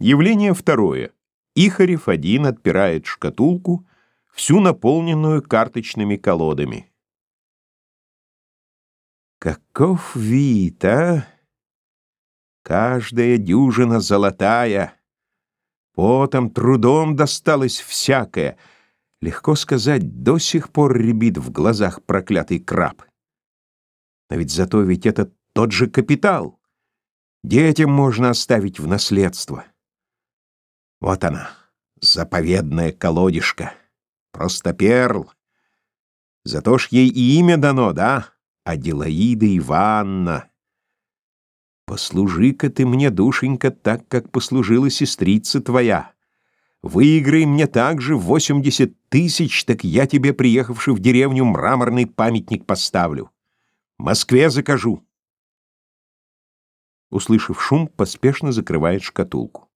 Явление второе. Ихарев один отпирает шкатулку, всю наполненную карточными колодами. Каков вид, а? Каждая дюжина золотая. Потом, трудом досталось всякое. Легко сказать, до сих пор рябит в глазах проклятый краб. Но ведь зато ведь это тот же капитал. Детям можно оставить в наследство. Вот она, заповедная колодишка. Просто перл. Зато ж ей и имя дано, да? Аделаида Ивановна. Послужи-ка ты мне, душенька, так, как послужила сестрица твоя. Выиграй мне также восемьдесят тысяч, так я тебе, приехавший в деревню, мраморный памятник поставлю. Москве закажу. Услышав шум, поспешно закрывает шкатулку.